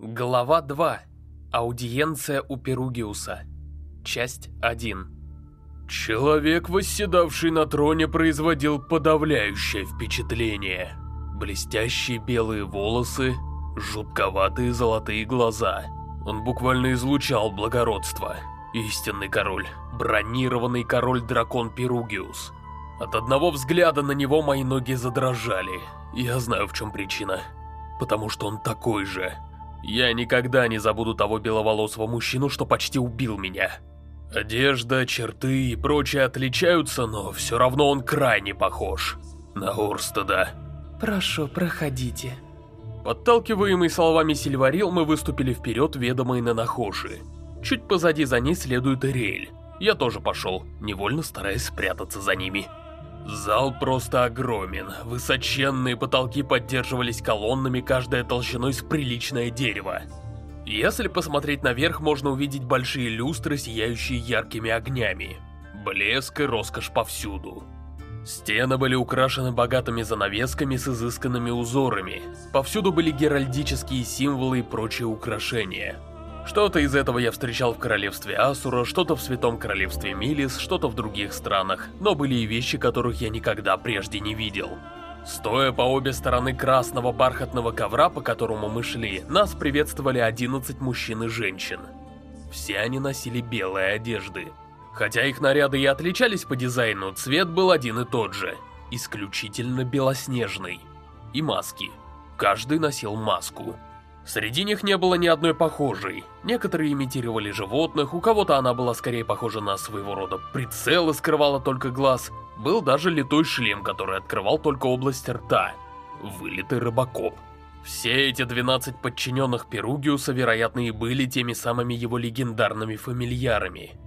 Глава 2. Аудиенция у Перугиуса. Часть 1. Человек, восседавший на троне, производил подавляющее впечатление. Блестящие белые волосы, жутковатые золотые глаза. Он буквально излучал благородство. Истинный король, бронированный король-дракон Перугиус. От одного взгляда на него мои ноги задрожали. Я знаю, в чем причина. Потому что он такой же. Я никогда не забуду того беловолосого мужчину, что почти убил меня. Одежда, черты и прочее отличаются, но все равно он крайне похож на Орстеда. Прошу, проходите. Подталкиваемый словами Сильварил, мы выступили вперед, ведомые на Нахоши. Чуть позади за ней следует Ириэль. Я тоже пошел, невольно стараясь спрятаться за ними. Зал просто огромен. Высоченные потолки поддерживались колоннами, каждая толщиной с приличное дерево. Если посмотреть наверх, можно увидеть большие люстры, сияющие яркими огнями. Блеск и роскошь повсюду. Стены были украшены богатыми занавесками с изысканными узорами. Повсюду были геральдические символы и прочие украшения. Что-то из этого я встречал в королевстве Асура, что-то в Святом Королевстве Милис, что-то в других странах, но были и вещи, которых я никогда прежде не видел. Стоя по обе стороны красного бархатного ковра, по которому мы шли, нас приветствовали 11 мужчин и женщин. Все они носили белые одежды. Хотя их наряды и отличались по дизайну, цвет был один и тот же. Исключительно белоснежный. И маски. Каждый носил маску. Среди них не было ни одной похожей. Некоторые имитировали животных, у кого-то она была скорее похожа на своего рода прицел и скрывала только глаз. Был даже литой шлем, который открывал только область рта. Вылитый рыбакоп. Все эти 12 подчиненных Перугиуса, вероятно, и были теми самыми его легендарными фамильярами.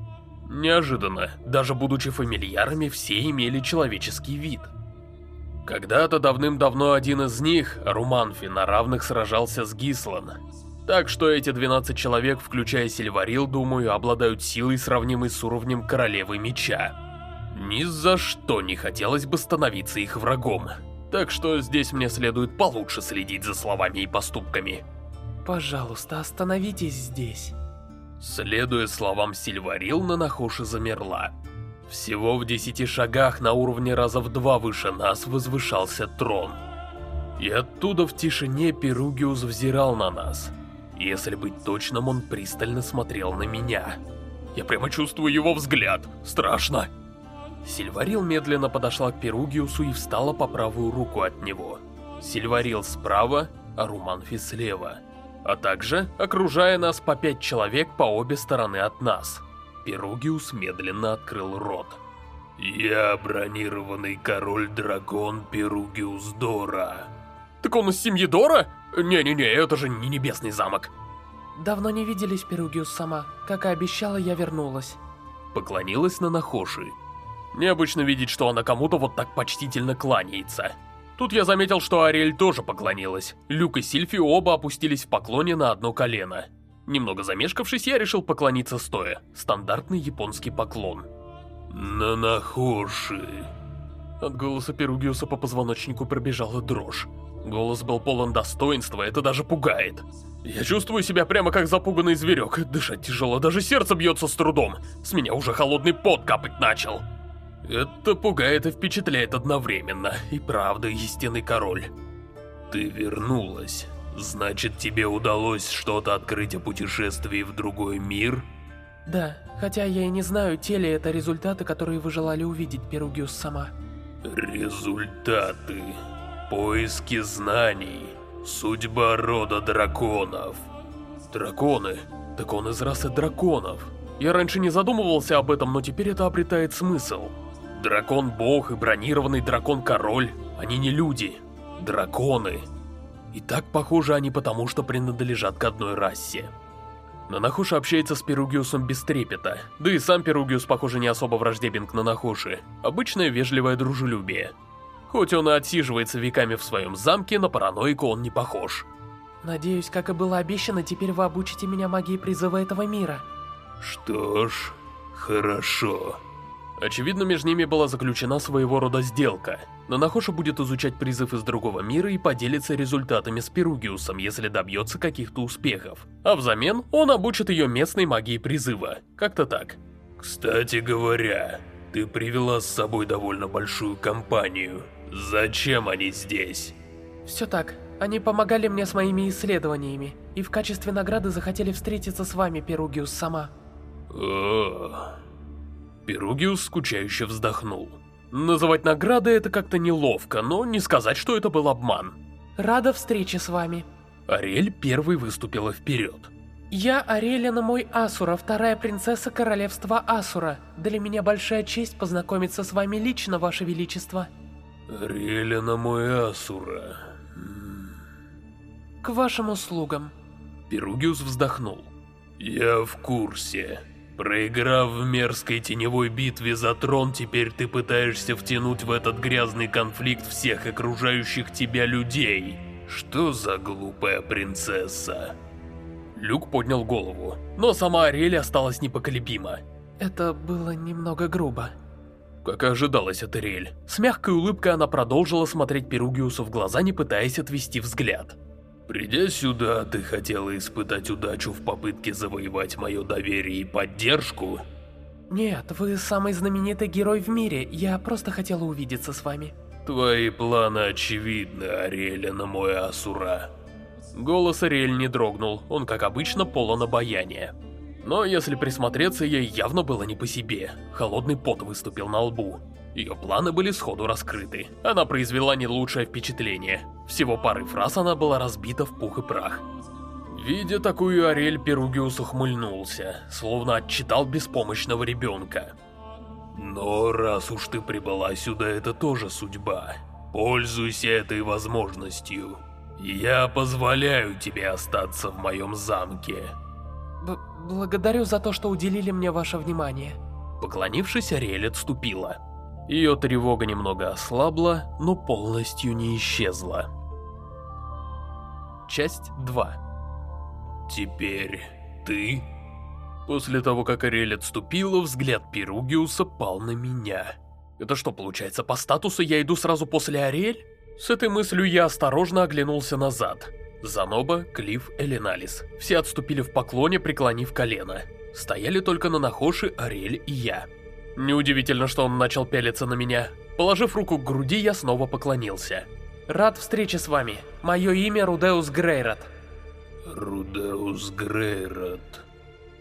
Неожиданно, даже будучи фамильярами, все имели человеческий вид. Когда-то давным-давно один из них, Руманфи, на равных сражался с Гислан. Так что эти 12 человек, включая Сильварил, думаю, обладают силой, сравнимой с уровнем Королевы Меча. Ни за что не хотелось бы становиться их врагом. Так что здесь мне следует получше следить за словами и поступками. Пожалуйста, остановитесь здесь. Следуя словам Сильварил, Нанахоши замерла. Всего в десяти шагах на уровне раза в два выше нас возвышался трон. И оттуда в тишине Перугиус взирал на нас. Если быть точным, он пристально смотрел на меня. Я прямо чувствую его взгляд. Страшно. Сильварил медленно подошла к Перугиусу и встала по правую руку от него. Сильварил справа, а Руманфи слева. А также окружая нас по пять человек по обе стороны от нас. Перугиус медленно открыл рот. «Я бронированный король-дракон Перугиус Дора». «Так он из семьи Дора? Не-не-не, это же не небесный замок». Давно не виделись, Перугиус сама. Как и обещала, я вернулась. Поклонилась на Нахоши. Необычно видеть, что она кому-то вот так почтительно кланяется. Тут я заметил, что Ариэль тоже поклонилась. Люк и Сильфи оба опустились в поклоне на одно колено. Немного замешкавшись, я решил поклониться стоя. Стандартный японский поклон. «Нанахоши...» От голоса Перугиуса по позвоночнику пробежала дрожь. Голос был полон достоинства, это даже пугает. Я чувствую себя прямо как запуганный зверек. Дышать тяжело, даже сердце бьется с трудом. С меня уже холодный пот капать начал. Это пугает и впечатляет одновременно. И правда, истинный король. Ты вернулась. Значит, тебе удалось что-то открыть о путешествии в другой мир? Да, хотя я и не знаю, те ли это результаты, которые вы желали увидеть, Перугиус сама. Результаты. Поиски знаний. Судьба рода драконов. Драконы? Так он из расы драконов. Я раньше не задумывался об этом, но теперь это обретает смысл. Дракон-бог и бронированный дракон-король, они не люди. Драконы. И так похожи они потому, что принадлежат к одной расе. Нанахуша общается с Перугиусом без трепета, да и сам Перугиус, похоже, не особо враждебен к Нанахуши. Обычное вежливое дружелюбие. Хоть он и отсиживается веками в своем замке, на параноику он не похож. Надеюсь, как и было обещано, теперь вы обучите меня магии призыва этого мира. Что ж, хорошо. Очевидно, между ними была заключена своего рода сделка. Нанахоша будет изучать призыв из другого мира и поделиться результатами с Перугиусом, если добьется каких-то успехов. А взамен он обучит ее местной магии призыва. Как-то так. Кстати говоря, ты привела с собой довольно большую компанию. Зачем они здесь? Все так. Они помогали мне с моими исследованиями, и в качестве награды захотели встретиться с вами, Перугиус, сама. О. Перугиус скучающе вздохнул. Называть награды это как-то неловко, но не сказать, что это был обман. Рада встрече с вами. Ариэль первой выступила вперед. Я Арелина Мой Асура, вторая принцесса королевства Асура. Для меня большая честь познакомиться с вами лично, ваше величество. Арелина Мой Асура. К вашим услугам. Перугиус вздохнул. Я в курсе. Проиграв в мерзкой теневой битве за трон, теперь ты пытаешься втянуть в этот грязный конфликт всех окружающих тебя людей. Что за глупая принцесса? Люк поднял голову, но сама Ариэль осталась непоколебима. Это было немного грубо. Как и ожидалось от Ариэль, с мягкой улыбкой она продолжила смотреть Перугиусу в глаза, не пытаясь отвести взгляд. Придя сюда, ты хотела испытать удачу в попытке завоевать мое доверие и поддержку? Нет, вы самый знаменитый герой в мире, я просто хотела увидеться с вами. Твои планы очевидны, Ариэля мой Асура. Голос Ариэль не дрогнул, он, как обычно, полон обаяния. Но если присмотреться, ей явно было не по себе. Холодный пот выступил на лбу. Ее планы были сходу раскрыты. Она произвела не лучшее впечатление. Всего пары фраз она была разбита в пух и прах. Видя такую Ариэль, Перугиус ухмыльнулся, словно отчитал беспомощного ребенка. Но раз уж ты прибыла сюда, это тоже судьба. Пользуйся этой возможностью. Я позволяю тебе остаться в моем замке. Б благодарю за то, что уделили мне ваше внимание. Поклонившись, Ариэль отступила. Ее тревога немного ослабла, но полностью не исчезла. Часть 2 Теперь ты? После того, как Ариэль отступила, взгляд Перугиуса пал на меня. Это что, получается, по статусу я иду сразу после Ариэль? С этой мыслью я осторожно оглянулся назад. Заноба, Клифф, Элиналис. Все отступили в поклоне, преклонив колено. Стояли только на Нахоши, Ариэль и я. Неудивительно, что он начал пялиться на меня. Положив руку к груди, я снова поклонился. Рад встрече с вами. Мое имя Рудеус Грейрот. Рудеус Грейрот.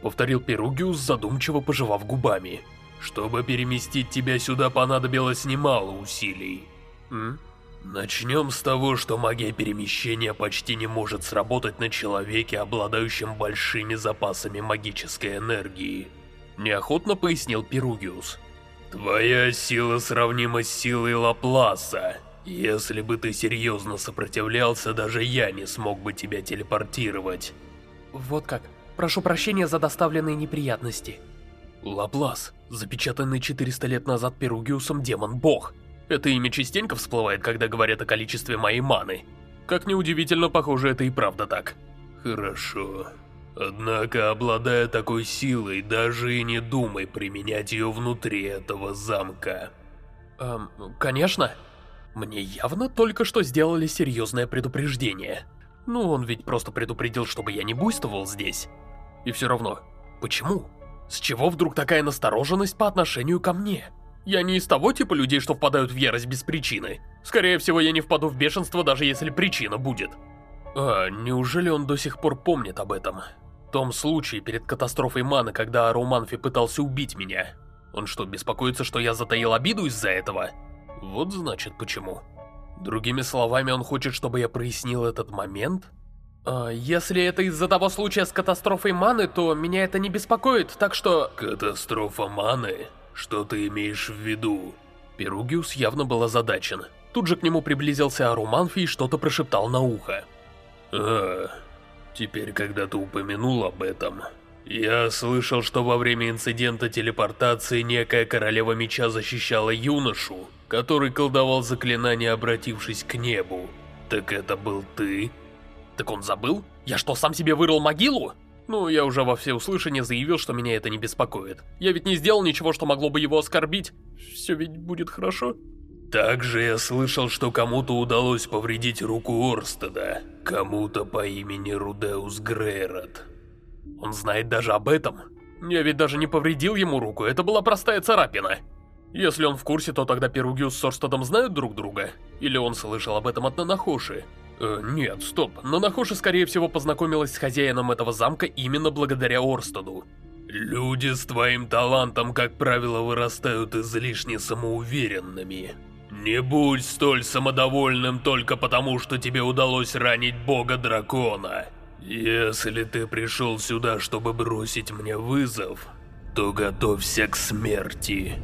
Повторил Перугиус, задумчиво пожевав губами. Чтобы переместить тебя сюда понадобилось немало усилий. М? Начнем с того, что магия перемещения почти не может сработать на человеке, обладающем большими запасами магической энергии. Неохотно пояснил Перугиус. Твоя сила сравнима с силой Лапласа. Если бы ты серьезно сопротивлялся, даже я не смог бы тебя телепортировать. Вот как. Прошу прощения за доставленные неприятности. Лаплас, запечатанный 400 лет назад Перугиусом демон-бог. Это имя частенько всплывает, когда говорят о количестве моей маны. Как неудивительно, похоже, это и правда так. Хорошо. Однако, обладая такой силой, даже и не думай применять ее внутри этого замка. Эм, конечно. Мне явно только что сделали серьезное предупреждение. Ну, он ведь просто предупредил, чтобы я не буйствовал здесь. И все равно, почему? С чего вдруг такая настороженность по отношению ко мне? Я не из того типа людей, что впадают в ярость без причины. Скорее всего, я не впаду в бешенство, даже если причина будет. А, неужели он до сих пор помнит об этом? В том случае, перед катастрофой Маны, когда Аруманфи пытался убить меня. Он что, беспокоится, что я затаил обиду из-за этого? Вот значит почему. Другими словами, он хочет, чтобы я прояснил этот момент? А, если это из-за того случая с катастрофой Маны, то меня это не беспокоит, так что... Катастрофа Маны? Что ты имеешь в виду? Перугиус явно был озадачен. Тут же к нему приблизился Аруманфи и что-то прошептал на ухо. А, теперь когда ты упомянул об этом... Я слышал, что во время инцидента телепортации некая королева меча защищала юношу, который колдовал заклинание, обратившись к небу. Так это был ты? Так он забыл? Я что, сам себе вырыл могилу? Ну, я уже во всеуслышание заявил, что меня это не беспокоит. Я ведь не сделал ничего, что могло бы его оскорбить. Все ведь будет хорошо. Также я слышал, что кому-то удалось повредить руку Орстеда. Кому-то по имени Рудеус Грейрот. Он знает даже об этом? Я ведь даже не повредил ему руку, это была простая царапина. Если он в курсе, то тогда Перугиус с Орстедом знают друг друга? Или он слышал об этом от Нанахоши? Э, нет, стоп. Нанахоши, скорее всего, познакомилась с хозяином этого замка именно благодаря Орстеду. Люди с твоим талантом, как правило, вырастают излишне самоуверенными. Не будь столь самодовольным только потому, что тебе удалось ранить бога-дракона. Если ты пришел сюда, чтобы бросить мне вызов, то готовься к смерти.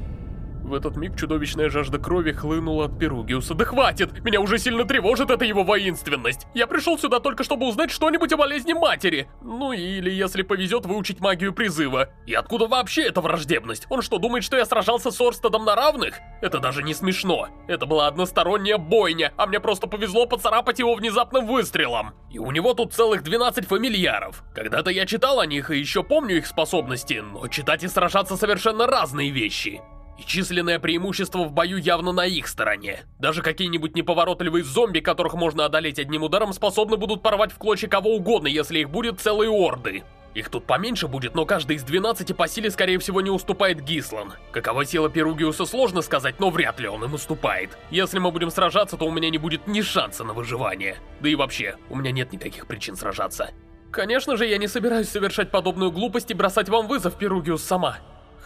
В этот миг чудовищная жажда крови хлынула от Перугиуса. Да хватит! Меня уже сильно тревожит эта его воинственность. Я пришел сюда только чтобы узнать что-нибудь о болезни матери. Ну или, если повезет, выучить магию призыва. И откуда вообще эта враждебность? Он что, думает, что я сражался с Орстедом на равных? Это даже не смешно. Это была односторонняя бойня, а мне просто повезло поцарапать его внезапным выстрелом. И у него тут целых 12 фамильяров. Когда-то я читал о них и еще помню их способности, но читать и сражаться совершенно разные вещи. И численное преимущество в бою явно на их стороне. Даже какие-нибудь неповоротливые зомби, которых можно одолеть одним ударом, способны будут порвать в клочья кого угодно, если их будет целые орды. Их тут поменьше будет, но каждый из 12 по силе, скорее всего, не уступает Гислан. Какова сила Перугиуса, сложно сказать, но вряд ли он им уступает. Если мы будем сражаться, то у меня не будет ни шанса на выживание. Да и вообще, у меня нет никаких причин сражаться. Конечно же, я не собираюсь совершать подобную глупость и бросать вам вызов, Перугиус, сама.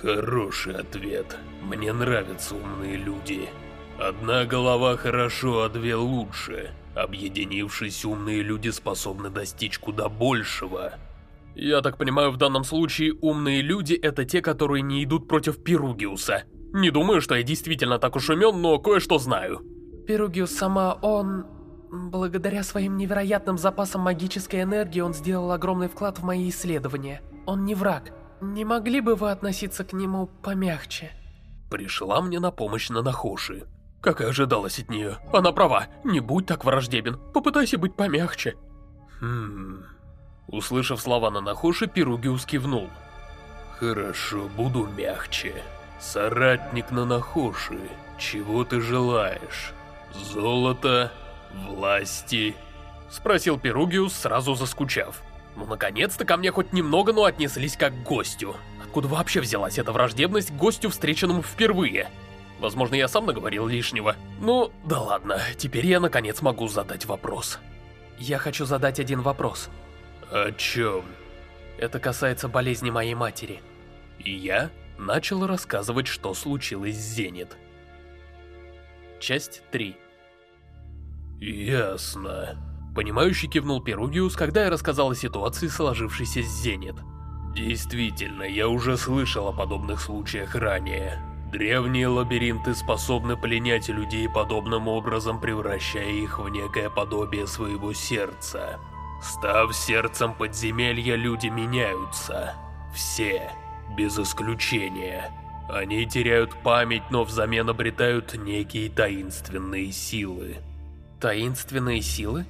Хороший ответ. Мне нравятся умные люди. Одна голова хорошо, а две лучше. Объединившись, умные люди способны достичь куда большего. Я так понимаю, в данном случае умные люди это те, которые не идут против Пиругиуса. Не думаю, что я действительно так уж умен, но кое-что знаю. Пиругиус сама, он... Благодаря своим невероятным запасам магической энергии он сделал огромный вклад в мои исследования. Он не враг. Не могли бы вы относиться к нему помягче? Пришла мне на помощь Нанахоши. Как и ожидалось от нее. Она права, не будь так враждебен, попытайся быть помягче. Хм... Услышав слова Нанахоши, Пиругиус кивнул. Хорошо, буду мягче. Соратник Нанахоши, чего ты желаешь? Золото? Власти? Спросил Пиругиус, сразу заскучав. Ну, наконец-то ко мне хоть немного, но отнеслись как к гостю. Откуда вообще взялась эта враждебность к гостю, встреченному впервые? Возможно, я сам наговорил лишнего. Ну, да ладно, теперь я наконец могу задать вопрос. Я хочу задать один вопрос. О чем? Это касается болезни моей матери. И я начал рассказывать, что случилось с Зенит. Часть 3 Ясно. Понимающий кивнул Перугиус, когда я рассказал о ситуации, сложившейся с Зенит. Действительно, я уже слышал о подобных случаях ранее. Древние лабиринты способны пленять людей подобным образом, превращая их в некое подобие своего сердца. Став сердцем подземелья, люди меняются. Все, без исключения. Они теряют память, но взамен обретают некие таинственные силы. Таинственные силы?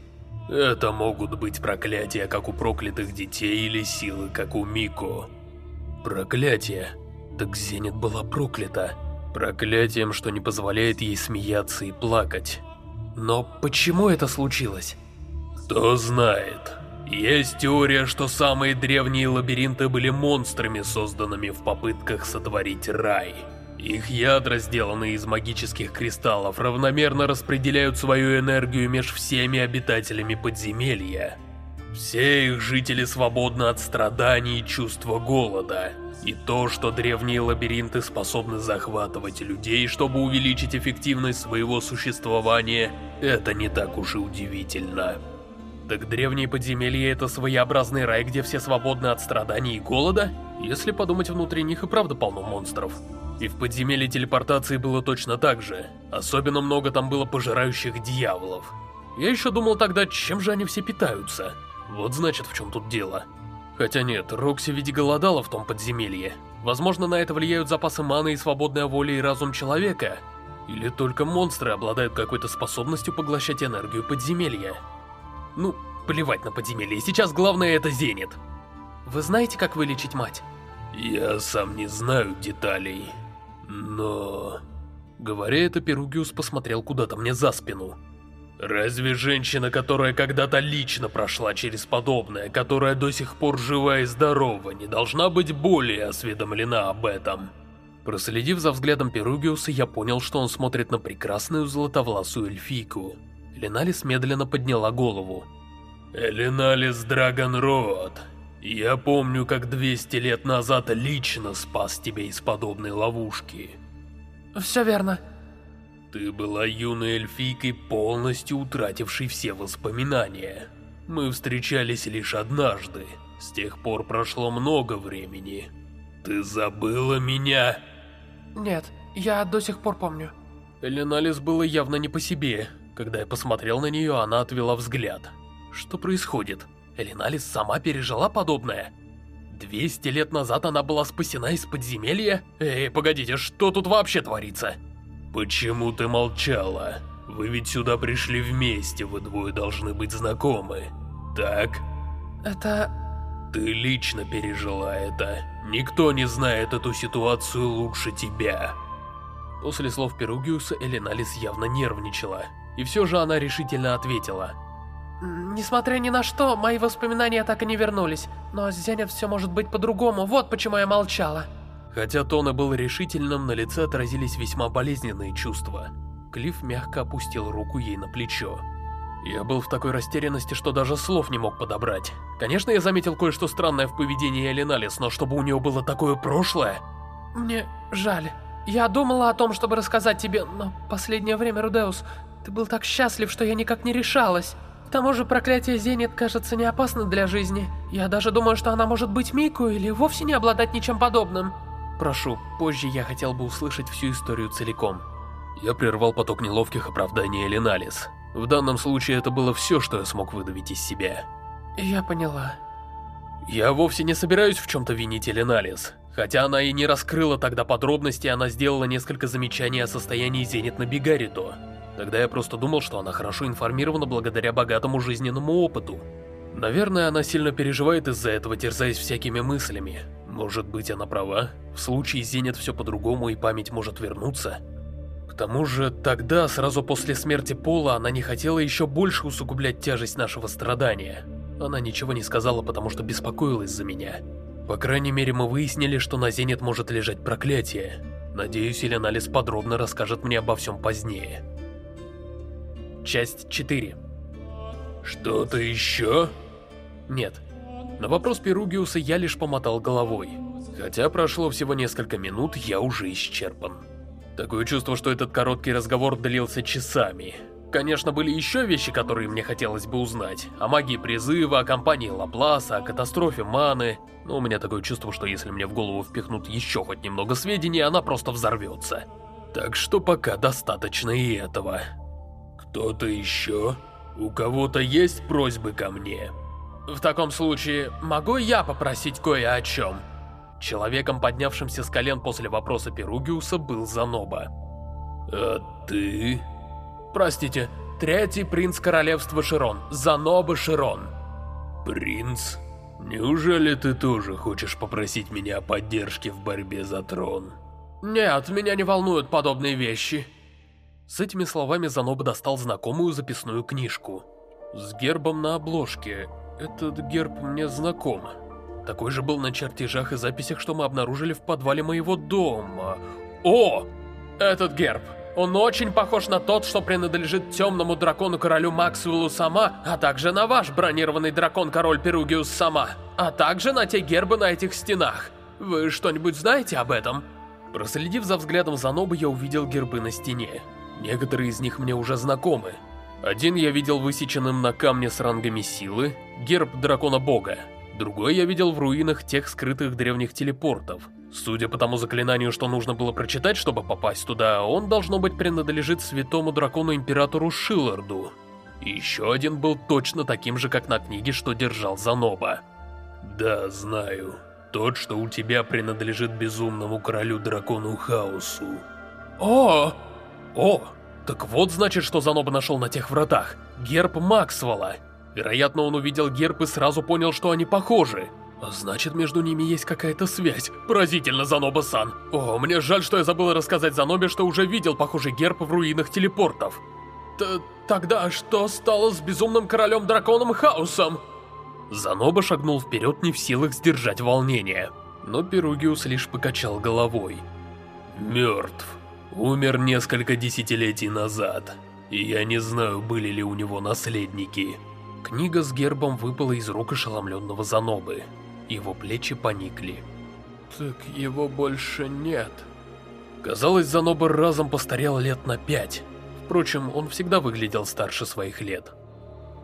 Это могут быть проклятия, как у проклятых детей, или силы, как у Мико. Проклятие? Так Зенит была проклята. Проклятием, что не позволяет ей смеяться и плакать. Но почему это случилось? Кто знает. Есть теория, что самые древние лабиринты были монстрами, созданными в попытках сотворить рай. Их ядра, сделанные из магических кристаллов, равномерно распределяют свою энергию между всеми обитателями подземелья. Все их жители свободны от страданий и чувства голода. И то, что древние лабиринты способны захватывать людей, чтобы увеличить эффективность своего существования, это не так уж и удивительно. Так древние подземелья это своеобразный рай, где все свободны от страданий и голода? Если подумать, внутри них и правда полно монстров. И в подземелье телепортации было точно так же. Особенно много там было пожирающих дьяволов. Я еще думал тогда, чем же они все питаются. Вот значит, в чем тут дело. Хотя нет, Рокси ведь голодала в том подземелье. Возможно, на это влияют запасы маны и свободная воля и разум человека. Или только монстры обладают какой-то способностью поглощать энергию подземелья. Ну, плевать на подземелье, сейчас главное это Зенит. Вы знаете, как вылечить мать? Я сам не знаю деталей, но... Говоря это, Перугиус посмотрел куда-то мне за спину. Разве женщина, которая когда-то лично прошла через подобное, которая до сих пор жива и здорова, не должна быть более осведомлена об этом? Проследив за взглядом Перугиуса, я понял, что он смотрит на прекрасную золотовласую эльфийку. Леналис медленно подняла голову. Элиналис Драгонрод, я помню, как 200 лет назад лично спас тебя из подобной ловушки. Все верно. Ты была юной эльфийкой, полностью утратившей все воспоминания. Мы встречались лишь однажды. С тех пор прошло много времени. Ты забыла меня? Нет, я до сих пор помню. Эленалис было явно не по себе. Когда я посмотрел на нее, она отвела взгляд. Что происходит? Эленалис сама пережила подобное? 200 лет назад она была спасена из подземелья? Эй, погодите, что тут вообще творится? Почему ты молчала? Вы ведь сюда пришли вместе, вы двое должны быть знакомы. Так? Это... Ты лично пережила это. Никто не знает эту ситуацию лучше тебя. После слов Перугиуса Эленалис явно нервничала. И все же она решительно ответила. Несмотря ни на что, мои воспоминания так и не вернулись. Но с Зенит все может быть по-другому, вот почему я молчала. Хотя тон и был решительным, на лице отразились весьма болезненные чувства. Клифф мягко опустил руку ей на плечо. Я был в такой растерянности, что даже слов не мог подобрать. Конечно, я заметил кое-что странное в поведении Элиналис, но чтобы у нее было такое прошлое... Мне жаль. Я думала о том, чтобы рассказать тебе, но последнее время, Рудеус, ты был так счастлив, что я никак не решалась. К тому же проклятие Зенит кажется не опасно для жизни. Я даже думаю, что она может быть Мику или вовсе не обладать ничем подобным. Прошу, позже я хотел бы услышать всю историю целиком. Я прервал поток неловких оправданий Элиналис. В данном случае это было все, что я смог выдавить из себя. Я поняла. Я вовсе не собираюсь в чем-то винить Элиналис. Хотя она и не раскрыла тогда подробности, она сделала несколько замечаний о состоянии Зенит на Бигарито. Тогда я просто думал, что она хорошо информирована благодаря богатому жизненному опыту. Наверное, она сильно переживает из-за этого, терзаясь всякими мыслями. Может быть, она права? В случае Зенит все по-другому и память может вернуться? К тому же, тогда, сразу после смерти Пола, она не хотела еще больше усугублять тяжесть нашего страдания. Она ничего не сказала, потому что беспокоилась за меня. По крайней мере, мы выяснили, что на Зенит может лежать проклятие. Надеюсь, Эленалис подробно расскажет мне обо всем позднее. Часть 4 Что-то еще? Нет. На вопрос Перугиуса я лишь помотал головой. Хотя прошло всего несколько минут, я уже исчерпан. Такое чувство, что этот короткий разговор длился часами. Конечно, были еще вещи, которые мне хотелось бы узнать. О магии призыва, о компании Лапласа, о катастрофе Маны. Но у меня такое чувство, что если мне в голову впихнут еще хоть немного сведений, она просто взорвется. Так что пока достаточно и этого. Кто-то еще? У кого-то есть просьбы ко мне? В таком случае, могу я попросить кое о чем? Человеком, поднявшимся с колен после вопроса Перугиуса, был Заноба. А ты? Простите, третий принц королевства Широн, Заноба Широн. Принц? Неужели ты тоже хочешь попросить меня о поддержке в борьбе за трон? Нет, меня не волнуют подобные вещи. С этими словами Заноба достал знакомую записную книжку. С гербом на обложке. Этот герб мне знаком. Такой же был на чертежах и записях, что мы обнаружили в подвале моего дома. О! Этот герб. Он очень похож на тот, что принадлежит темному дракону-королю Максвеллу Сама, а также на ваш бронированный дракон-король Перугиус Сама, а также на те гербы на этих стенах. Вы что-нибудь знаете об этом? Проследив за взглядом Занобы, я увидел гербы на стене. Некоторые из них мне уже знакомы. Один я видел высеченным на камне с рангами силы, герб дракона-бога. Другой я видел в руинах тех скрытых древних телепортов. Судя по тому заклинанию, что нужно было прочитать, чтобы попасть туда, он, должно быть, принадлежит святому дракону-императору Шилларду. Еще один был точно таким же, как на книге, что держал Заноба. Да, знаю. Тот, что у тебя принадлежит безумному королю-дракону Хаосу. О! О! Так вот значит, что Заноба нашел на тех вратах. Герб Максвелла. Вероятно, он увидел герб и сразу понял, что они похожи. А значит, между ними есть какая-то связь. Поразительно, Заноба-сан. О, мне жаль, что я забыл рассказать Занобе, что уже видел похожий герб в руинах телепортов. Т тогда что стало с безумным королем-драконом Хаосом? Заноба шагнул вперед, не в силах сдержать волнение. Но Перугиус лишь покачал головой. Мертв. Умер несколько десятилетий назад. И я не знаю, были ли у него наследники. Книга с гербом выпала из рук ошеломленного Занобы. Его плечи поникли. Так его больше нет. Казалось, Заноба разом постарел лет на пять. Впрочем, он всегда выглядел старше своих лет.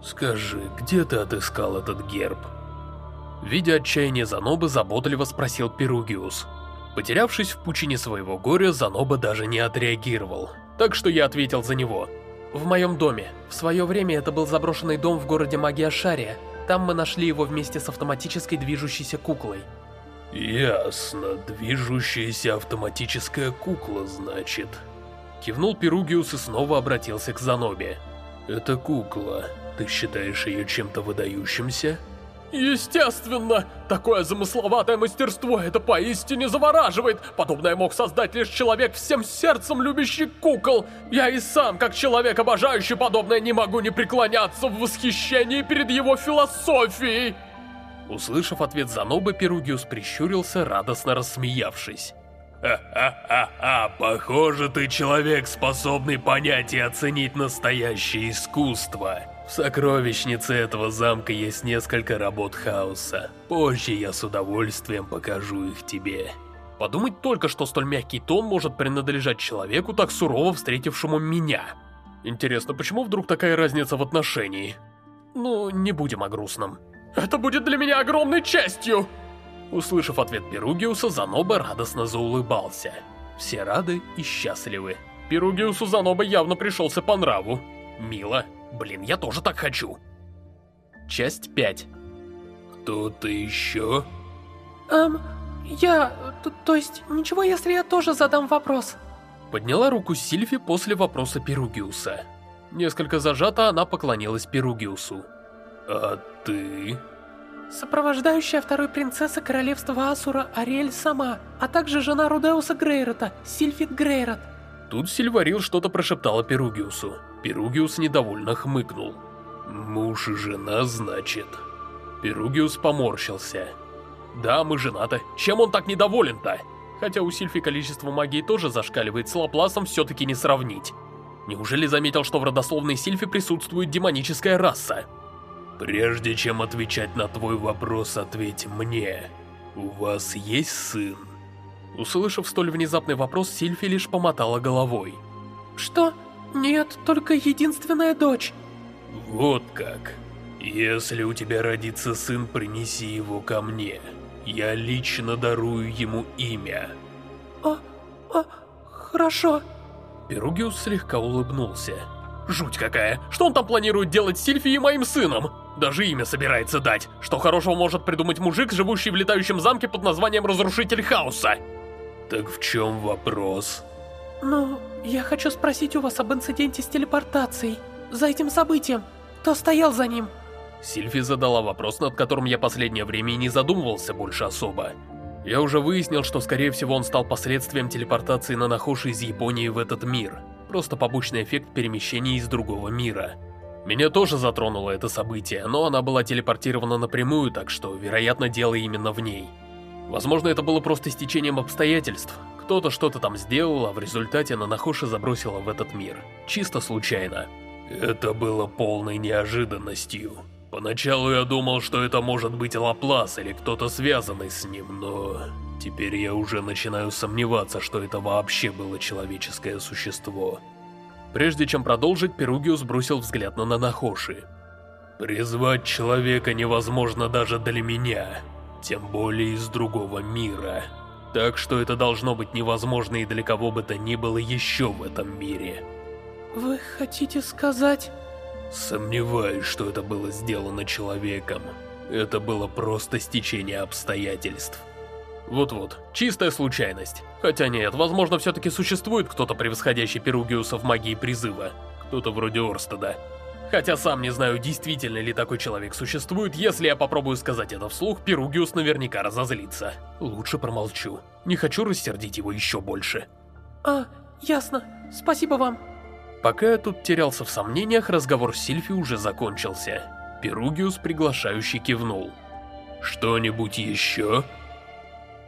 «Скажи, где ты отыскал этот герб?» Видя отчаяние Занобы, заботливо спросил Перугиус. Потерявшись в пучине своего горя, Заноба даже не отреагировал. Так что я ответил за него. В моем доме. В свое время это был заброшенный дом в городе Магия Шария. Там мы нашли его вместе с автоматической движущейся куклой. Ясно, движущаяся автоматическая кукла, значит. Кивнул Перугиус и снова обратился к Занобе. Это кукла. Ты считаешь ее чем-то выдающимся? Естественно! Такое замысловатое мастерство, это поистине завораживает! Подобное мог создать лишь человек всем сердцем любящий кукол! Я и сам, как человек, обожающий подобное, не могу не преклоняться в восхищении перед его философией! Услышав ответ Занобы, Перугиус прищурился, радостно рассмеявшись. «Ха-ха-ха-ха! Похоже, ты человек, способный понять и оценить настоящее искусство!» В сокровищнице этого замка есть несколько работ хаоса. Позже я с удовольствием покажу их тебе. Подумать только, что столь мягкий тон может принадлежать человеку, так сурово встретившему меня. Интересно, почему вдруг такая разница в отношении? Ну, не будем о грустном. Это будет для меня огромной честью! Услышав ответ Перугиуса, Заноба радостно заулыбался. Все рады и счастливы. Перугиусу Заноба явно пришелся по нраву. Мило. Блин, я тоже так хочу. Часть 5 Кто-то еще? Эм, я... То, то есть, ничего, если я тоже задам вопрос? Подняла руку Сильфи после вопроса Перугиуса. Несколько зажата, она поклонилась Перугиусу. А ты? Сопровождающая второй принцессы королевства Асура Ариэль сама, а также жена Рудеуса Грейрота, Сильфит Грейрот. Тут Сильварил что-то прошептала Перугиусу. Перугиус недовольно хмыкнул. «Муж и жена, значит?» Перугиус поморщился. «Да, мы женаты. Чем он так недоволен-то?» Хотя у Сильфи количество магии тоже зашкаливает, с Лапласом все-таки не сравнить. Неужели заметил, что в родословной Сильфи присутствует демоническая раса? «Прежде чем отвечать на твой вопрос, ответь мне. У вас есть сын?» Услышав столь внезапный вопрос, Сильфи лишь помотала головой. «Что? Нет, только единственная дочь». «Вот как. Если у тебя родится сын, принеси его ко мне. Я лично дарую ему имя». «А... а... хорошо». Перугиус слегка улыбнулся. Жуть какая. Что он там планирует делать с Сильфи и моим сыном? Даже имя собирается дать. Что хорошего может придумать мужик, живущий в летающем замке под названием Разрушитель Хаоса? Так в чем вопрос? Ну, я хочу спросить у вас об инциденте с телепортацией. За этим событием. Кто стоял за ним? Сильфи задала вопрос, над которым я последнее время и не задумывался больше особо. Я уже выяснил, что скорее всего он стал последствием телепортации на Нахоши из Японии в этот мир. Просто побочный эффект перемещения из другого мира. Меня тоже затронуло это событие, но она была телепортирована напрямую, так что, вероятно, дело именно в ней. Возможно, это было просто стечением обстоятельств. Кто-то что-то там сделал, а в результате Нанахоши забросила в этот мир. Чисто случайно. Это было полной неожиданностью. Поначалу я думал, что это может быть Лаплас или кто-то связанный с ним, но... Теперь я уже начинаю сомневаться, что это вообще было человеческое существо. Прежде чем продолжить, Перугиус бросил взгляд на Нанахоши. «Призвать человека невозможно даже для меня, тем более из другого мира. Так что это должно быть невозможно и для кого бы то ни было еще в этом мире». Вы хотите сказать... Сомневаюсь, что это было сделано человеком. Это было просто стечение обстоятельств. Вот-вот, чистая случайность. Хотя нет, возможно, все-таки существует кто-то, превосходящий Перугиуса в магии призыва. Кто-то вроде Орстеда. Хотя сам не знаю, действительно ли такой человек существует, если я попробую сказать это вслух, Перугиус наверняка разозлится. Лучше промолчу. Не хочу рассердить его еще больше. А, ясно. Спасибо вам. Пока я тут терялся в сомнениях, разговор с Сильфи уже закончился. Перугиус приглашающий кивнул. «Что-нибудь еще?»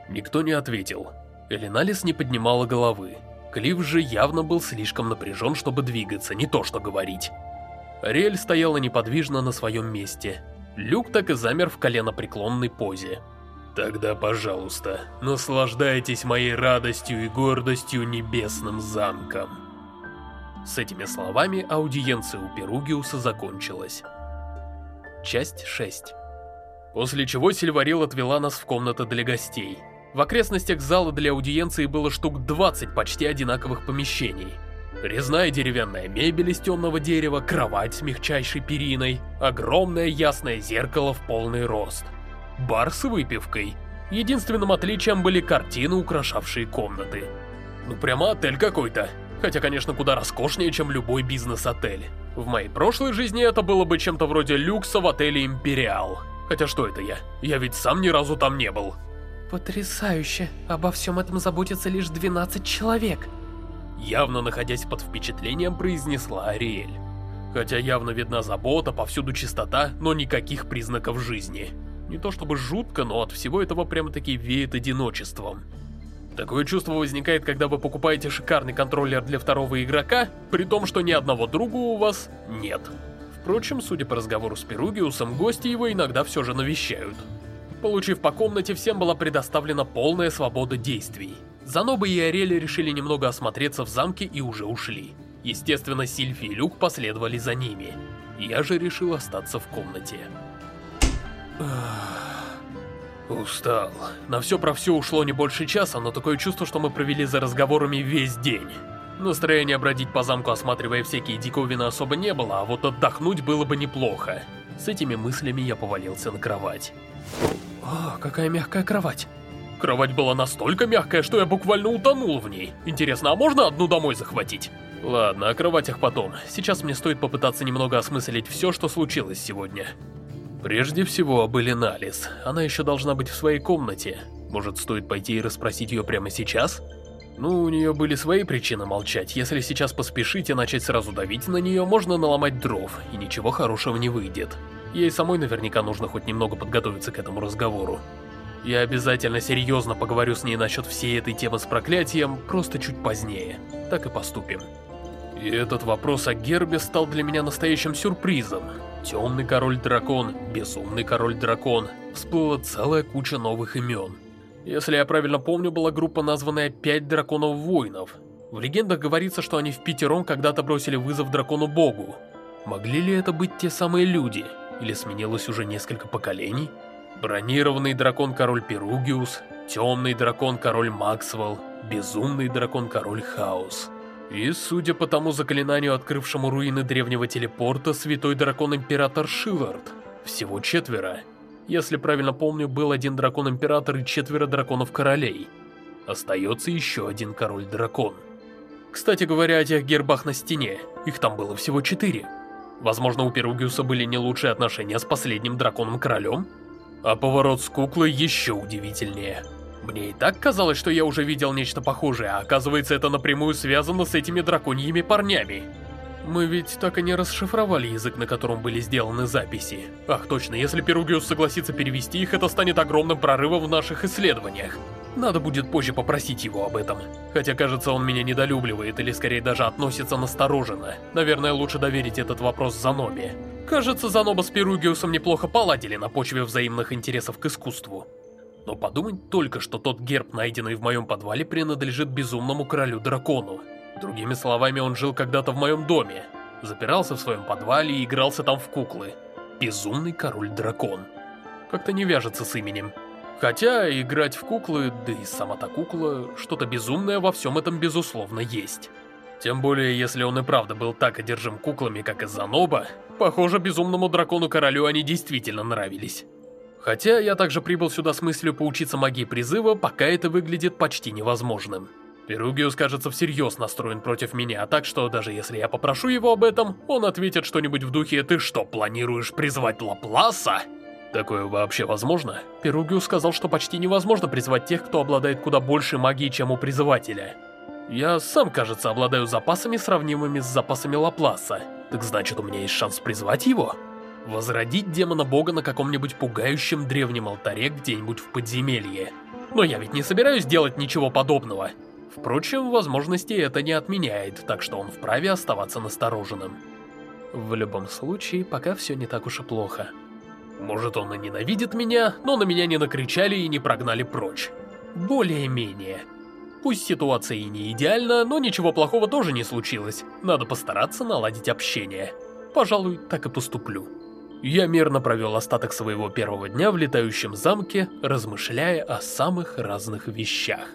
Никто не ответил. Элиналис не поднимала головы. Клифф же явно был слишком напряжен, чтобы двигаться, не то что говорить. Ариэль стояла неподвижно на своем месте. Люк так и замер в коленопреклонной позе. «Тогда, пожалуйста, наслаждайтесь моей радостью и гордостью небесным замком». С этими словами аудиенция у Перугиуса закончилась. Часть 6 После чего Сильварил отвела нас в комнаты для гостей. В окрестностях зала для аудиенции было штук 20 почти одинаковых помещений. Резная деревянная мебель из темного дерева, кровать с мягчайшей периной, огромное ясное зеркало в полный рост. Бар с выпивкой. Единственным отличием были картины, украшавшие комнаты. Ну прямо отель какой-то. Хотя, конечно, куда роскошнее, чем любой бизнес-отель. В моей прошлой жизни это было бы чем-то вроде люкса в отеле Империал. Хотя что это я? Я ведь сам ни разу там не был. Потрясающе. Обо всем этом заботится лишь 12 человек. Явно находясь под впечатлением, произнесла Ариэль. Хотя явно видна забота, повсюду чистота, но никаких признаков жизни. Не то чтобы жутко, но от всего этого прямо-таки веет одиночеством. Такое чувство возникает, когда вы покупаете шикарный контроллер для второго игрока, при том, что ни одного друга у вас нет. Впрочем, судя по разговору с Перугиусом, гости его иногда все же навещают. Получив по комнате, всем была предоставлена полная свобода действий. Заноба и Ариэль решили немного осмотреться в замке и уже ушли. Естественно, Сильфи и Люк последовали за ними. Я же решил остаться в комнате. Устал. На все про все ушло не больше часа, но такое чувство, что мы провели за разговорами весь день. Настроения бродить по замку, осматривая всякие диковины, особо не было, а вот отдохнуть было бы неплохо. С этими мыслями я повалился на кровать. О, какая мягкая кровать. Кровать была настолько мягкая, что я буквально утонул в ней. Интересно, а можно одну домой захватить? Ладно, о кроватях потом. Сейчас мне стоит попытаться немного осмыслить все, что случилось сегодня. Прежде всего об Элиналис. Она еще должна быть в своей комнате. Может, стоит пойти и расспросить ее прямо сейчас? Ну, у нее были свои причины молчать. Если сейчас поспешить и начать сразу давить на нее, можно наломать дров, и ничего хорошего не выйдет. Ей самой наверняка нужно хоть немного подготовиться к этому разговору. Я обязательно серьезно поговорю с ней насчет всей этой темы с проклятием, просто чуть позднее. Так и поступим. И этот вопрос о гербе стал для меня настоящим сюрпризом. Темный король-дракон, безумный король-дракон. Всплыла целая куча новых имен. Если я правильно помню, была группа, названная «Пять драконов-воинов». В легендах говорится, что они в пятером когда-то бросили вызов дракону-богу. Могли ли это быть те самые люди? Или сменилось уже несколько поколений? Бронированный дракон-король Перугиус, темный дракон-король Максвелл, безумный дракон-король Хаос. И, судя по тому заклинанию, открывшему руины древнего телепорта, святой дракон-император Шиллард. Всего четверо. Если правильно помню, был один дракон-император и четверо драконов-королей. Остается еще один король-дракон. Кстати говоря о тех гербах на стене, их там было всего четыре. Возможно, у Перугиуса были не лучшие отношения с последним драконом-королем? А поворот с куклой еще удивительнее. Мне и так казалось, что я уже видел нечто похожее, а оказывается это напрямую связано с этими драконьими парнями. Мы ведь так и не расшифровали язык, на котором были сделаны записи. Ах, точно, если Перугиус согласится перевести их, это станет огромным прорывом в наших исследованиях. Надо будет позже попросить его об этом. Хотя, кажется, он меня недолюбливает, или скорее даже относится настороженно. Наверное, лучше доверить этот вопрос Занобе. Кажется, Заноба с Перугиусом неплохо поладили на почве взаимных интересов к искусству. Но подумать только, что тот герб, найденный в моем подвале, принадлежит безумному королю-дракону. Другими словами, он жил когда-то в моем доме, запирался в своем подвале и игрался там в куклы. Безумный король-дракон. Как-то не вяжется с именем. Хотя играть в куклы, да и сама та кукла, что-то безумное во всем этом безусловно есть. Тем более, если он и правда был так одержим куклами, как и Заноба, похоже, безумному дракону-королю они действительно нравились. Хотя я также прибыл сюда с мыслью поучиться магии призыва, пока это выглядит почти невозможным. Перугиус, кажется, всерьез настроен против меня, так что даже если я попрошу его об этом, он ответит что-нибудь в духе «Ты что, планируешь призвать Лапласа?» Такое вообще возможно? Перугиус сказал, что почти невозможно призвать тех, кто обладает куда больше магии, чем у призывателя. Я сам, кажется, обладаю запасами, сравнимыми с запасами Лапласа. Так значит, у меня есть шанс призвать его? Возродить демона-бога на каком-нибудь пугающем древнем алтаре где-нибудь в подземелье. Но я ведь не собираюсь делать ничего подобного. Впрочем, возможности это не отменяет, так что он вправе оставаться настороженным. В любом случае, пока все не так уж и плохо. Может, он и ненавидит меня, но на меня не накричали и не прогнали прочь. Более-менее. Пусть ситуация и не идеальна, но ничего плохого тоже не случилось. Надо постараться наладить общение. Пожалуй, так и поступлю. Я мирно провел остаток своего первого дня в летающем замке, размышляя о самых разных вещах.